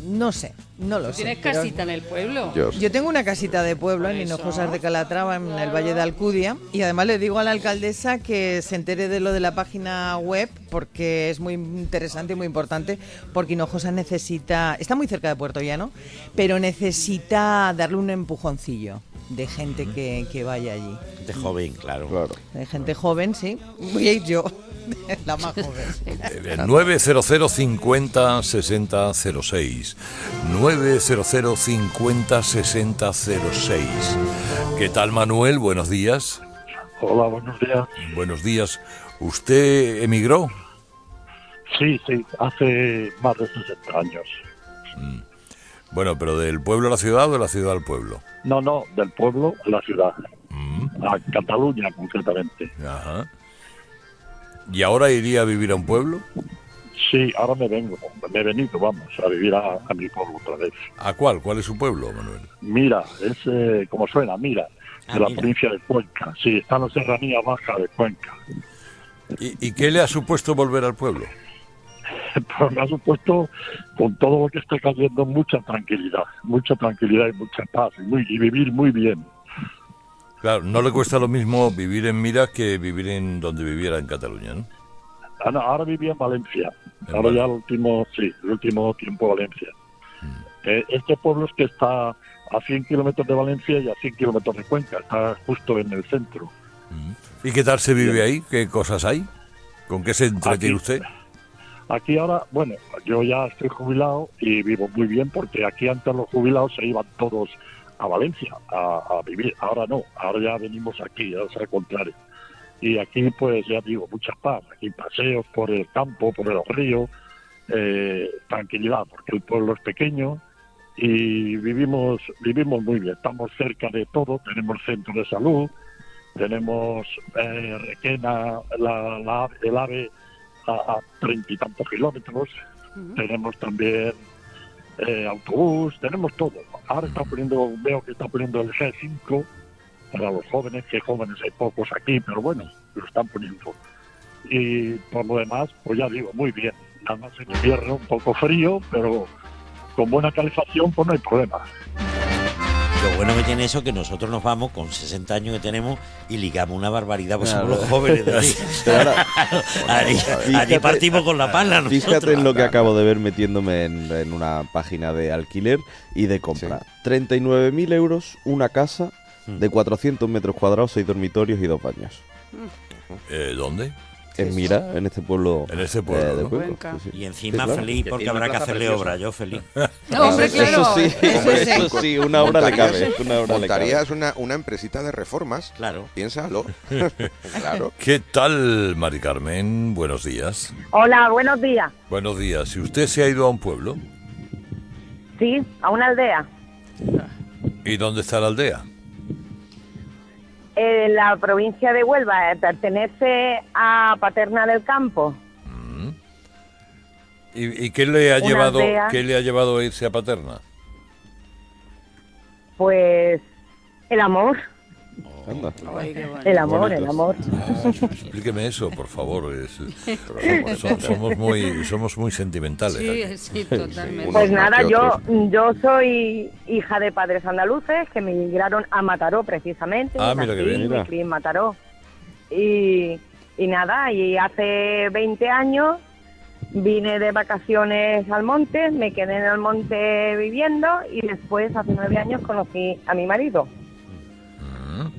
no sé, no lo sé. ¿Tienes casita en el pueblo? Yo, tengo una casita de pueblo en Hinojosas de Calatrava, en el Valle de Alcudia, y además le digo a la alcaldesa que se entere de lo de la página web, porque es muy interesante y muy importante, porque Hinojosa necesita, está muy cerca de Puerto Llano, pero necesita darle un empujoncillo de gente que, que vaya allí. De joven, claro. claro. De gente joven, sí. Voy a ir yo. [laughs] La más joven. 900 50 60 06. 900 50 60 06. ¿Qué tal, Manuel? Buenos días. Hola, buenos días. Buenos días. ¿Usted emigró? Sí, sí, hace más de 60 años. Mm. Bueno, pero ¿del pueblo a la ciudad o de la ciudad al pueblo? No, no, del pueblo a la ciudad. Mm. A Cataluña, concretamente. Ajá. ¿Y ahora iría a vivir a un pueblo? Sí, ahora me vengo, me he venido, vamos, a vivir a, mi pueblo otra vez. ¿A cuál? ¿Cuál es su pueblo, Manuel? Mira, es eh, como suena, Mira, de ah, la provincia de Cuenca. Sí, está en la serranía baja de Cuenca. ¿Y, qué le ha supuesto volver al pueblo? [laughs] pues me ha supuesto, con todo lo que está cayendo, mucha tranquilidad, mucha tranquilidad y mucha paz, y, muy, y vivir muy bien. Claro, no le cuesta lo mismo vivir en Mira que vivir en donde viviera en Cataluña, ¿no? Ah, ahora vivía en Valencia. ahora ya el último, sí, el último tiempo Valencia. Mm. Eh, este pueblo es que está a 100 kilómetros de Valencia y a 100 kilómetros de Cuenca. Está justo en el centro. Mm. ¿Y qué tal se vive ahí? ¿Qué cosas hay? ¿Con qué se entretiene usted? Aquí ahora, bueno, yo ya estoy jubilado y vivo muy bien porque aquí antes los jubilados se iban todos a Valencia a, vivir. Ahora no, ahora ya venimos aquí, es al contrario. Y aquí, pues ya digo, mucha paz. Aquí paseos por el campo, por el río, eh, tranquilidad, porque el pueblo es pequeño y vivimos vivimos muy bien. Estamos cerca de todo, tenemos centro de salud, tenemos eh, Requena, la, el AVE a treinta y tantos kilómetros, tenemos también eh, autobús, tenemos todo. Ahora está poniendo, veo que está poniendo el G5 para los jóvenes, que jóvenes hay pocos aquí, pero bueno, lo están poniendo. Y por lo demás, pues ya digo, muy bien. Nada más en invierno, un poco frío, pero con buena calefacción, pues no hay problema. Lo bueno que tiene eso que nosotros nos vamos con 60 años que tenemos y ligamos una barbaridad, pues somos los jóvenes de allí. [laughs] partimos con la pala. Fíjate en lo que acabo de ver metiéndome en, una página de alquiler y de compra. 39.000 euros una casa hmm. de 400 metros cuadrados, 6 dormitorios y dos baños. Eh, ¿Dónde? En Mira, en este pueblo. En ese pueblo. Y encima feliz porque habrá que hacerle obra, yo feliz. [laughs] No, hombre, claro. Eso sí, eso sí, una obra le cabe. Una obra montarías una, una empresita de reformas. Claro. Piénsalo. [laughs] claro. ¿Qué tal, Mari Carmen? Buenos días. Hola, buenos días. Buenos días. ¿Si usted se ha ido a un pueblo? Sí, a una aldea. ¿Y dónde está la aldea? La provincia de Huelva eh, pertenece a Paterna del Campo. Mm. ¿Y, qué le ha llevado qué le ha llevado a irse a Paterna? Pues el amor. El amor, el amor. explíqueme eso, por favor. somos, muy, somos muy sentimentales. Sí, totalmente. Pues nada, yo, yo soy hija de padres andaluces que me emigraron a Mataró, precisamente. Ah, mira que bien. Mataró. Y, y nada, y hace 20 años vine de vacaciones al monte, me quedé en el monte viviendo y después, hace nueve años, conocí a mi marido.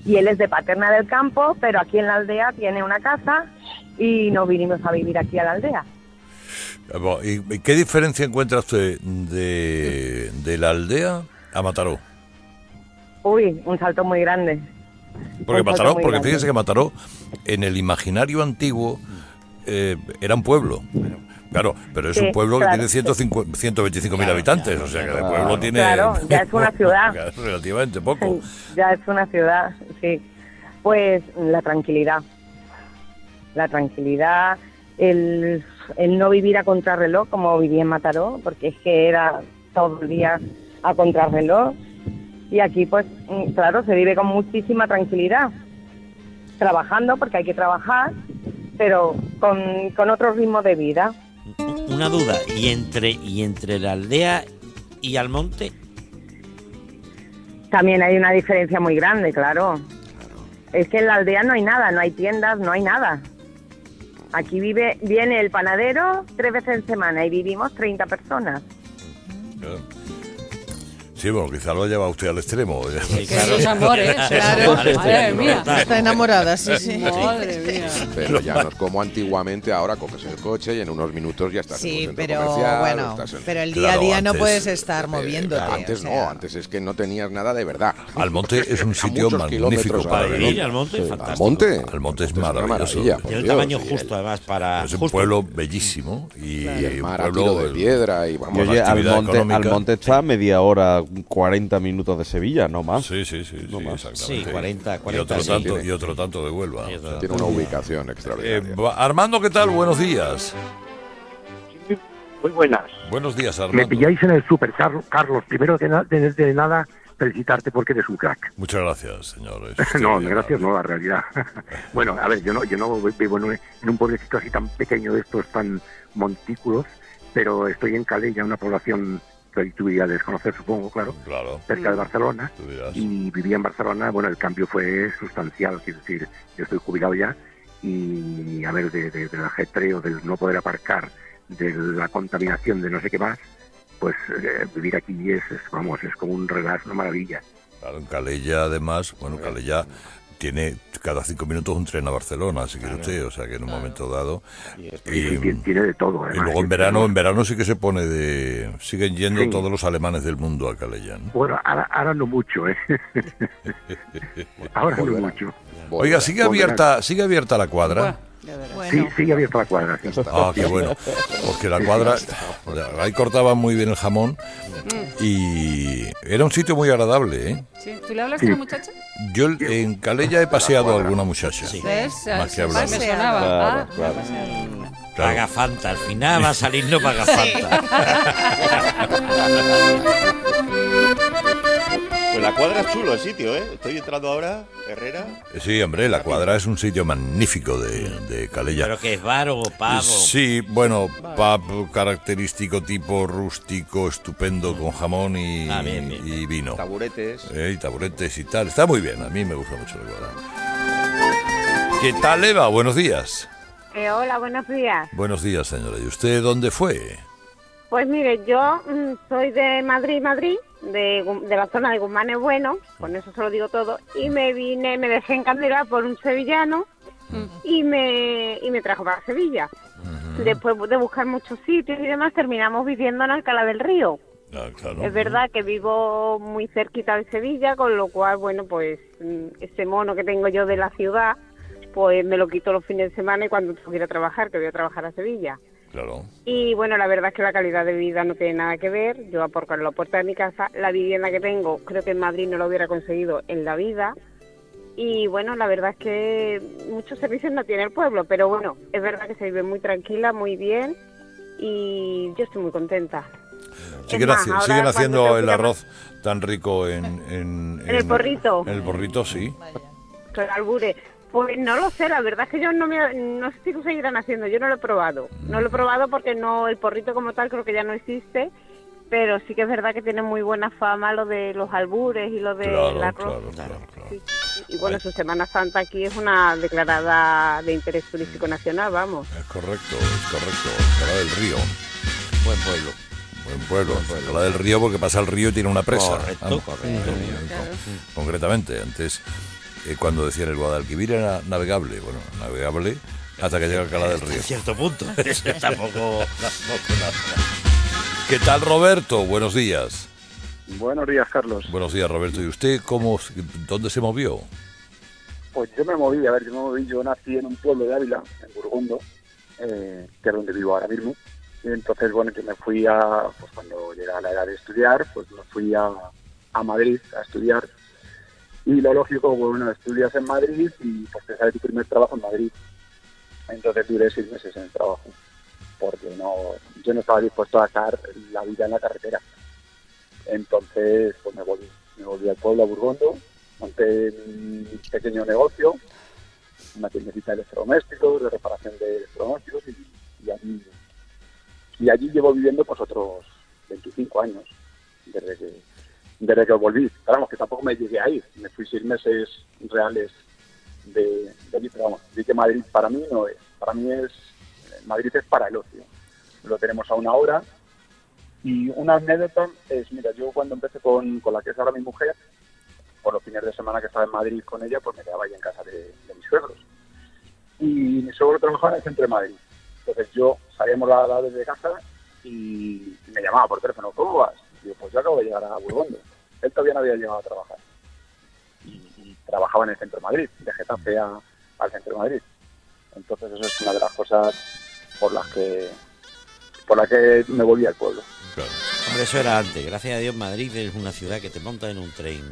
Y él es de Paterna del Campo, pero aquí en la aldea tiene una casa y nos vinimos a vivir aquí a la aldea. ¿Y qué diferencia encuentra usted de, de la aldea a Mataró? Uy, un salto muy grande. Porque Mataró, porque fíjese que Mataró, en el imaginario antiguo, eh, era un pueblo. Claro, pero es un pueblo que tiene 125 mil habitantes, o sea que el pueblo tiene... Claro, ya es una [laughs] ciudad. relativamente poco. ya es una ciudad, sí. Pues la tranquilidad. La tranquilidad, el, el no vivir a contrarreloj como viví en Mataró, porque es que era todo el día a contrarreloj. Y aquí, pues, mm, claro, se vive con muchísima tranquilidad. Trabajando, porque hay que trabajar, pero con, con otro ritmo de vida una duda, ¿y entre, y entre la aldea y Almonte? También hay una diferencia muy grande, claro. Es que en la aldea no hay nada, no hay tiendas, no hay nada. Aquí vive, viene el panadero tres veces en semana y vivimos 30 personas. Sí, bueno, quizá lo lleva usted al extremo. Sí, [laughs] claro. Sus amores, [laughs] claro. Madre mía. Está enamorada, sí, sí. Madre mía. Pero ya no es como antiguamente, ahora coges el coche y en unos minutos ya estás sí, en un pero bueno, pero el día a día no puedes estar moviéndote. Antes no, antes es que no tenías nada de verdad. Almonte es un sitio magnífico para vivir. Almonte, fantástico. Almonte, Almonte es maravilloso. Tiene un tamaño justo, además, para... Es un pueblo bellísimo y, el mar un pueblo de piedra y vamos a Almonte, Almonte está media hora, 40 minutos de Sevilla, no más. Sí, sí, sí. No más. Sí, 40, 40 y, otro tanto, y otro tanto de Huelva. Tiene una ubicación extraordinaria. Eh, Armando, ¿qué tal? Buenos días. Muy buenas. Buenos días, Armando. Me pilláis en el Super Carlos. Primero de, de, nada, felicitarte porque eres un crack. Muchas gracias, señor. [laughs] no, gracias, no, la realidad. [laughs] bueno, a ver, yo no, yo no vivo en un, en un pueblecito así tan pequeño de estos tan montículos, pero estoy en Calella, una población que tú ya desconocer, supongo, claro, cerca de Barcelona, y vivía en Barcelona, bueno, el cambio fue sustancial, quiero decir, yo estoy jubilado ya, y a ver, de, de, del ajetreo, del no poder aparcar, de la contaminación, de no sé qué más, pues eh, vivir aquí es, vamos, es como un relax, una maravilla. Claro, en Calella, además, bueno, Calella tiene cada cinco minutos un tren a Barcelona, si quiere usted, o sea que en un momento dado y, tiene de todo. y luego en verano, en verano sí que se pone de, siguen yendo todos los alemanes del mundo a Calella. Bueno, ahora, no mucho, ¿eh? [laughs] ahora no mucho. Oiga, sigue abierta, sigue abierta la cuadra. Sí, sigue abierta la cuadra. Ah, qué bueno. Porque la cuadra, ahí cortaban muy bien el jamón y era un sitio muy agradable, ¿eh? Sí. ¿Tú le hablas a la muchacha? Yo en Calella he paseado a alguna muchacha. Sí. Más que hablar. Me sonaba. Claro, Paga Fanta, al final va a salir no paga Fanta. [laughs] la cuadra es chulo el sitio, ¿eh? Estoy entrando ahora, Herrera. Sí, hombre, la cuadra es un sitio magnífico de, de Calella. ¿Pero que es bar o pavo? Sí, bueno, pub característico tipo rústico, estupendo, con jamón y, Ah, bien, bien. y vino. Taburetes. Eh, y taburetes y tal. Está muy bien, a mí me gusta mucho la cuadra. ¿Qué tal, Eva? Buenos días. Eh, hola, buenos días. Buenos días, señora. ¿Y usted dónde fue? Pues mire, yo mm, soy de Madrid, Madrid, de, de la zona de Guzmán es Bueno, con eso se lo digo todo, y me vine, me dejé encandilar por un sevillano y me, y me trajo para Sevilla. Después de buscar muchos sitios y demás, terminamos viviendo en Alcalá del Río. Ah, claro. Es verdad que vivo muy cerquita de Sevilla, con lo cual, bueno, pues mm, ese mono que tengo yo de la ciudad, pues me lo quito los fines de semana y cuando tengo que ir a trabajar, que voy a trabajar a Sevilla. Claro. Y bueno, la verdad es que la calidad de vida no tiene nada que ver. Yo por la puerta de mi casa, la vivienda que tengo, creo que en Madrid no lo hubiera conseguido en la vida. Y bueno, la verdad es que muchos servicios no tiene el pueblo, pero bueno, es verdad que se vive muy tranquila, muy bien y yo estoy muy contenta. Siguen, más, haci- ahora siguen cuando haciendo el arroz tan rico en... En, En el porrito. En el porrito, sí. Con albure. Pues no lo sé, la verdad es que yo no me, no sé si lo seguirán haciendo, yo no lo he probado. No lo he probado porque no, el porrito como tal creo que ya no existe, pero sí que es verdad que tiene muy buena fama lo de los albures y lo Claro, claro, claro, Sí, sí. Y bueno, su Semana Santa aquí es una declarada de interés turístico nacional, vamos. Es correcto, es correcto. Alcalá del Río. Buen pueblo. Buen pueblo. Alcalá del Río porque pasa el río y tiene una presa. Correcto, Vamos, correcto. con- Concretamente, antes, eh, cuando decían el Guadalquivir era navegable, bueno, navegable hasta que llega Alcalá del Río. En cierto punto. [laughs] Eso tampoco, tampoco. ¿Qué tal, Roberto? Buenos días. Buenos días, Carlos. Buenos días, Roberto. ¿Y usted cómo, dónde se movió? Pues yo me moví, a ver, yo me moví, yo nací en un pueblo de Ávila, en Burgondo, eh, que es donde vivo ahora mismo. Y entonces, bueno, yo me fui a, pues cuando llega la edad de estudiar, pues me fui a, a Madrid a estudiar. Y lo lógico, bueno, estudias en Madrid y pues te sale tu primer trabajo en Madrid. Entonces duré seis meses en el trabajo, porque no, yo no estaba dispuesto a estar la vida en la carretera. Entonces, pues me volví, me volví al pueblo, a Burgondo, monté un pequeño negocio, una tiendecita de electrodomésticos, de reparación de electrodomésticos, y, y allí, y allí llevo viviendo pues otros 25 años, desde que, desde que volví. Pero vamos, que tampoco me llegué a ir, me fui seis meses reales de, de allí, Madrid para mí no es, para mí es, Madrid es para el ocio. Lo tenemos a una hora, y una anécdota es, mira, yo cuando empecé con, con la que es ahora mi mujer, por los fines de semana que estaba en Madrid con ella, pues me quedaba ahí en casa de, de mis suegros. Y mi suegro trabajaba en el centro de Madrid. Entonces yo salíamos la, la desde casa y me llamaba por teléfono, ¿cómo vas? Pues yo acabo de llegar a Burgondo. Él todavía no había llegado a trabajar. Y, trabajaba en el centro de Madrid, de Getafe a- al centro de Madrid. Entonces eso es una de las cosas por las que por las que me volví al pueblo. Eso era antes. Gracias a Dios, Madrid es una ciudad que te monta en un tren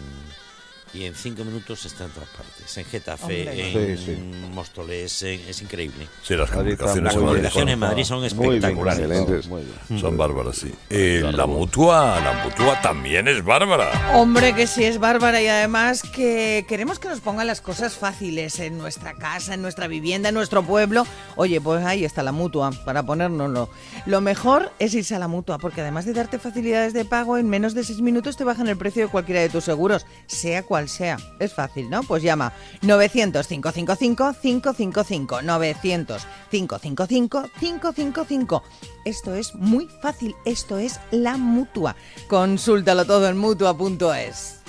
y en cinco minutos está en todas partes. En Getafe, Hombre. en Sí, sí. Móstoles, en- es increíble. Sí, las comunicaciones, en Madrid son- en Madrid son muy bien, espectaculares. excelentes. Muy bien. Son bárbaras, sí. Eh, la mutua, la mutua también es bárbara. Hombre, que sí es bárbara y además que queremos que nos pongan las cosas fáciles en nuestra casa, en nuestra vivienda, en nuestro pueblo. Oye, pues ahí está la mutua para ponérnoslo. Lo mejor es irse a la mutua porque además de darte facilidades de pago, en menos de seis minutos te bajan el precio de cualquiera de tus seguros, sea cual sea. Es fácil, ¿no? Pues llama 900-555-555. 900-555-555. Esto es muy fácil. Esto es la mutua. Consúltalo todo en mutua.es.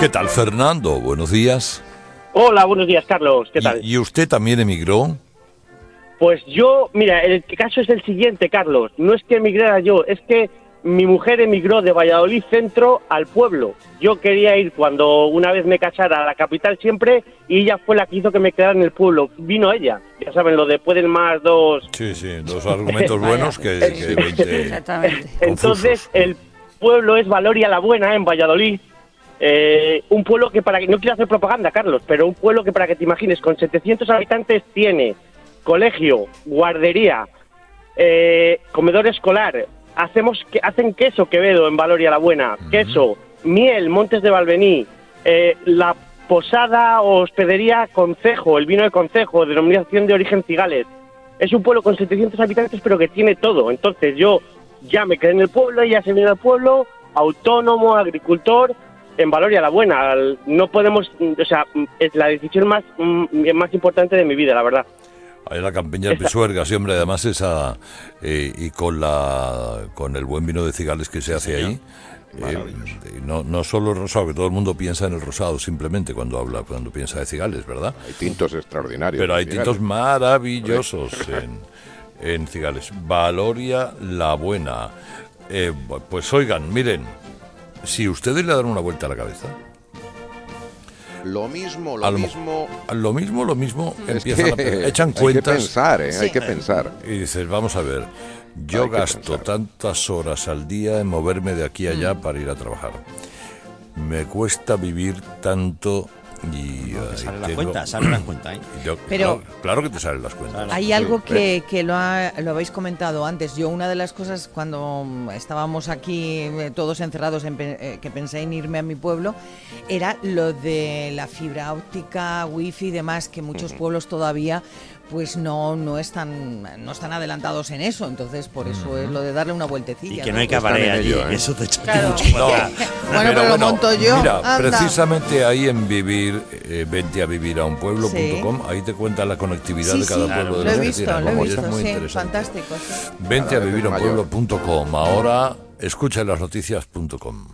¿Qué tal, Fernando? Buenos días. Hola, buenos días, Carlos. ¿Qué tal? ¿Y, y usted también emigró? Pues yo, mira, el caso es el siguiente, Carlos. No es que emigrara yo, es que mi mujer emigró de Valladolid centro al pueblo. Yo quería ir cuando una vez me casara a la capital siempre y ella fue la que hizo que me quedara en el pueblo. Vino ella. Ya saben, lo de pueden más dos. Sí, sí, dos argumentos [laughs] buenos que, que 20 [laughs] Entonces, el pueblo es Valoria la Buena en Valladolid. Eh, un pueblo que para que no quiero hacer propaganda, Carlos, pero un pueblo que para que te imagines con 700 habitantes tiene colegio, guardería, eh, comedor escolar. Hacemos que hacen queso Quevedo en Valoria la Buena, queso, Miel, Montes de Valvení, eh, la posada o hospedería Concejo, el vino de Concejo, denominación de origen Cigales. Es un pueblo con 700 habitantes, pero que tiene todo. Entonces yo ya me quedé en el pueblo, ya se viene al pueblo, autónomo, agricultor, en Valoria la Buena. No podemos, o sea, es la decisión más, mm, más importante de mi vida, la verdad. Ahí la campiña de Pisuerga, sí, hombre, además esa, eh, y con la con el buen vino de cigales que se hace ahí, eh, no, no solo el rosado, que todo el mundo piensa en el rosado simplemente cuando habla, cuando piensa de cigales, ¿verdad? Hay tintos extraordinarios. Pero hay tintos maravillosos en, en, cigales. Valoria la Buena. Eh, pues oigan, miren, si ustedes le dan una vuelta a la cabeza, lo mismo, lo, mismo. Lo mismo, lo mismo, empiezan a, [laughs] echan cuentas. Hay que pensar, ¿eh? hay que pensar. Y dices, vamos a ver, yo gasto tantas horas al día en moverme de aquí a allá mm. para ir a trabajar. Me cuesta vivir tanto y no, salen las cuentas, salen las cuentas. ¿eh? [clears throat] Pero claro, que te salen las cuentas. Hay algo que, que lo, lo, habéis comentado antes. Yo una de las cosas cuando estábamos aquí eh, todos encerrados en, eh, que pensé en irme a mi pueblo era lo de la fibra óptica, wifi y demás que muchos pueblos todavía pues no no están no están adelantados en eso. Entonces por eso es lo de darle una vueltecilla y que no, hay cabaret allí ¿eh? eso te echa mucho bueno pero, lo monto yo. mira precisamente ahí en vivir eh, vente a vivir a un pueblo.com ahí te cuenta la conectividad de cada pueblo de lo he visto lo he visto sí, fantástico vente a vivir a un pueblo.com ahora escucha las noticias.com